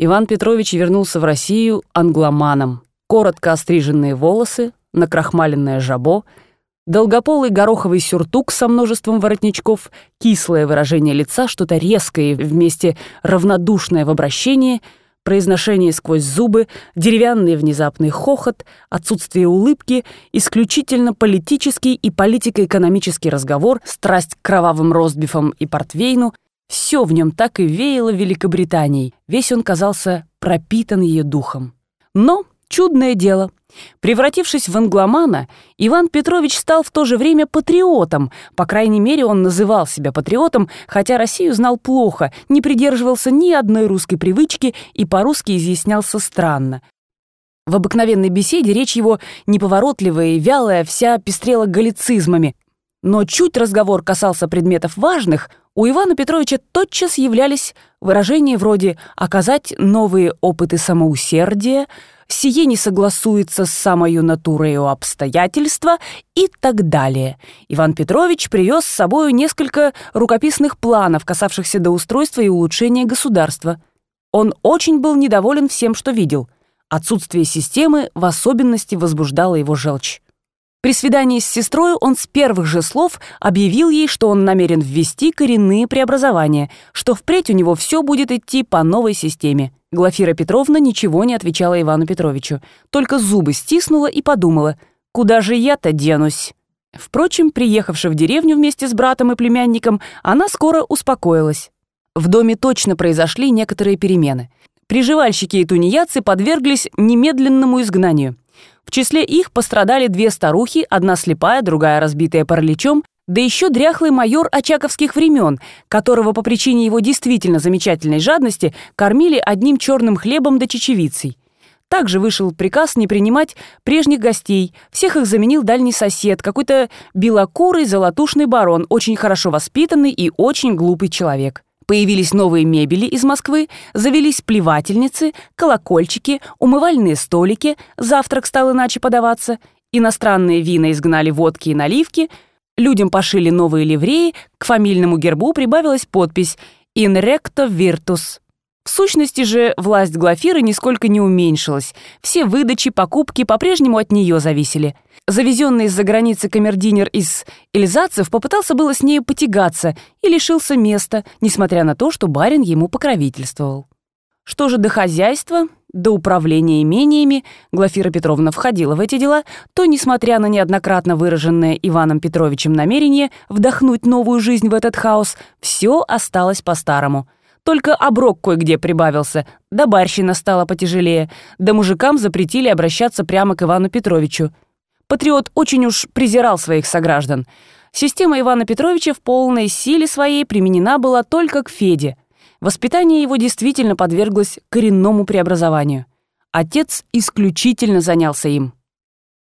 Иван Петрович вернулся в Россию англоманом. Коротко остриженные волосы, накрахмаленное жабо, долгополый гороховый сюртук со множеством воротничков, кислое выражение лица, что-то резкое вместе равнодушное в обращении — произношение сквозь зубы, деревянный внезапный хохот, отсутствие улыбки, исключительно политический и политико-экономический разговор, страсть к кровавым ростбифам и портвейну — все в нем так и веяло Великобританией, весь он казался пропитан ее духом. Но, чудное дело, Превратившись в англомана, Иван Петрович стал в то же время патриотом, по крайней мере, он называл себя патриотом, хотя Россию знал плохо, не придерживался ни одной русской привычки и по-русски изъяснялся странно. В обыкновенной беседе речь его неповоротливая и вялая, вся пестрела галлицизмами. Но чуть разговор касался предметов важных, у Ивана Петровича тотчас являлись выражения вроде «оказать новые опыты самоусердия», сие не согласуется с самою натурой обстоятельства и так далее. Иван Петрович привез с собою несколько рукописных планов, касавшихся до устройства и улучшения государства. Он очень был недоволен всем, что видел. Отсутствие системы в особенности возбуждало его желчь. При свидании с сестрой он с первых же слов объявил ей, что он намерен ввести коренные преобразования, что впредь у него все будет идти по новой системе. Глафира Петровна ничего не отвечала Ивану Петровичу, только зубы стиснула и подумала, «Куда же я-то денусь?» Впрочем, приехавши в деревню вместе с братом и племянником, она скоро успокоилась. В доме точно произошли некоторые перемены. Приживальщики и тунеядцы подверглись немедленному изгнанию. В числе их пострадали две старухи, одна слепая, другая разбитая параличом, да еще дряхлый майор очаковских времен, которого по причине его действительно замечательной жадности кормили одним черным хлебом да чечевицей. Также вышел приказ не принимать прежних гостей. Всех их заменил дальний сосед, какой-то белокурый золотушный барон, очень хорошо воспитанный и очень глупый человек. Появились новые мебели из Москвы, завелись плевательницы, колокольчики, умывальные столики, завтрак стал иначе подаваться, иностранные вина изгнали водки и наливки — Людям пошили новые ливреи, к фамильному гербу прибавилась подпись «In recto virtus». В сущности же власть Глафиры нисколько не уменьшилась. Все выдачи, покупки по-прежнему от нее зависели. Завезенный из-за границы камердинер из Эльзацев попытался было с нею потягаться и лишился места, несмотря на то, что барин ему покровительствовал. Что же до хозяйства, до управления имениями, Глафира Петровна входила в эти дела, то, несмотря на неоднократно выраженное Иваном Петровичем намерение вдохнуть новую жизнь в этот хаос, все осталось по-старому. Только оброк кое-где прибавился, да барщина стала потяжелее, да мужикам запретили обращаться прямо к Ивану Петровичу. Патриот очень уж презирал своих сограждан. Система Ивана Петровича в полной силе своей применена была только к Феде — Воспитание его действительно подверглось коренному преобразованию. Отец исключительно занялся им.